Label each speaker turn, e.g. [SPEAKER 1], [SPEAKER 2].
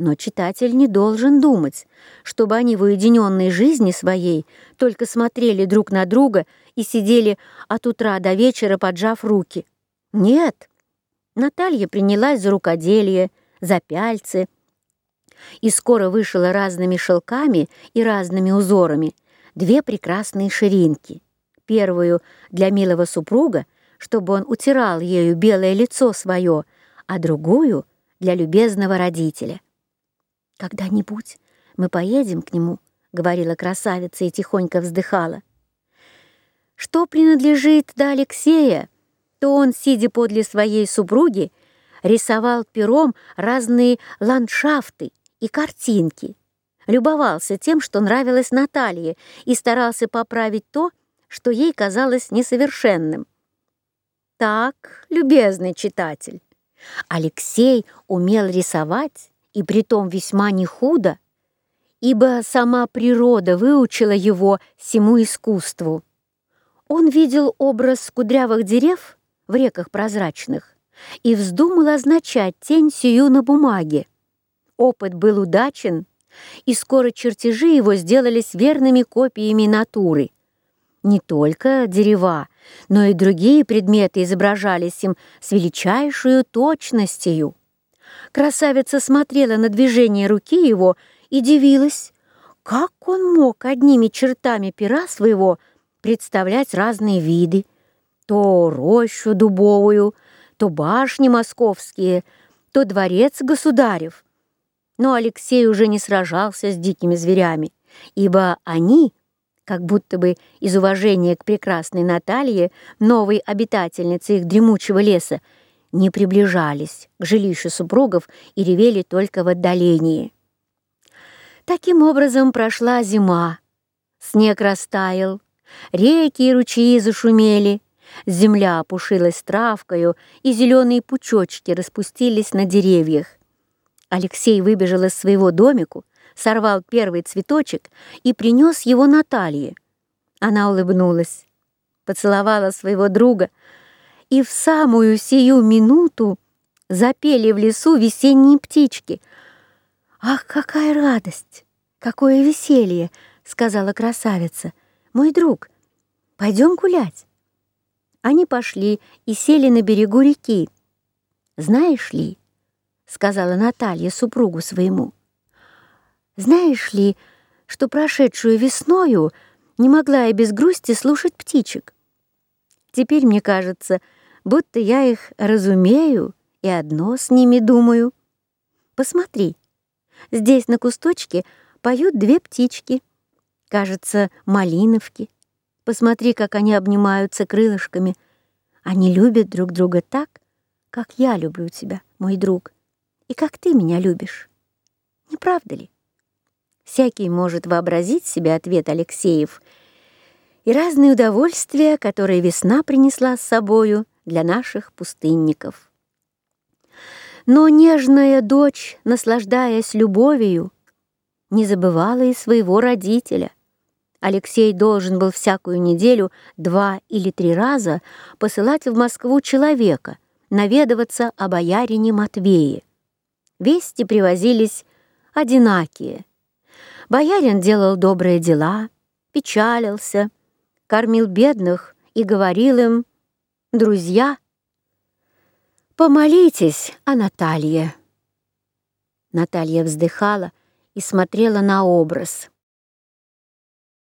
[SPEAKER 1] Но читатель не должен думать, чтобы они в уединенной жизни своей только смотрели друг на друга и сидели от утра до вечера, поджав руки. Нет, Наталья принялась за рукоделие, за пяльцы, и скоро вышила разными шелками и разными узорами две прекрасные ширинки. Первую для милого супруга, чтобы он утирал ею белое лицо свое, а другую для любезного родителя. «Когда-нибудь мы поедем к нему», — говорила красавица и тихонько вздыхала. Что принадлежит до Алексея, то он, сидя подле своей супруги, рисовал пером разные ландшафты и картинки, любовался тем, что нравилось Наталье, и старался поправить то, что ей казалось несовершенным. Так, любезный читатель, Алексей умел рисовать и притом весьма не худо, ибо сама природа выучила его всему искусству. Он видел образ кудрявых дерев в реках прозрачных и вздумал означать тень сию на бумаге. Опыт был удачен, и скоро чертежи его сделались верными копиями натуры. Не только дерева, но и другие предметы изображались им с величайшей точностью. Красавица смотрела на движение руки его и дивилась, как он мог одними чертами пера своего представлять разные виды, то рощу дубовую, то башни московские, то дворец государев. Но Алексей уже не сражался с дикими зверями, ибо они, как будто бы из уважения к прекрасной Наталье, новой обитательнице их дремучего леса, не приближались к жилищу супругов и ревели только в отдалении. Таким образом прошла зима. Снег растаял, реки и ручьи зашумели, земля опушилась травкою, и зеленые пучочки распустились на деревьях. Алексей выбежал из своего домику, сорвал первый цветочек и принес его Наталье. Она улыбнулась, поцеловала своего друга, и в самую сию минуту запели в лесу весенние птички. «Ах, какая радость! Какое веселье!» — сказала красавица. «Мой друг, пойдем гулять». Они пошли и сели на берегу реки. «Знаешь ли, — сказала Наталья супругу своему, — знаешь ли, что прошедшую весною не могла я без грусти слушать птичек? Теперь, мне кажется, — будто я их разумею и одно с ними думаю. Посмотри, здесь на кусточке поют две птички, кажется, малиновки. Посмотри, как они обнимаются крылышками. Они любят друг друга так, как я люблю тебя, мой друг, и как ты меня любишь. Не правда ли? Всякий может вообразить себе ответ Алексеев и разные удовольствия, которые весна принесла с собою, для наших пустынников. Но нежная дочь, наслаждаясь любовью, не забывала и своего родителя. Алексей должен был всякую неделю два или три раза посылать в Москву человека, наведываться о боярине Матвее. Вести привозились одинакие. Боярин делал добрые дела, печалился, кормил бедных и говорил им друзья, помолитесь о Наталье. Наталья вздыхала и смотрела на образ.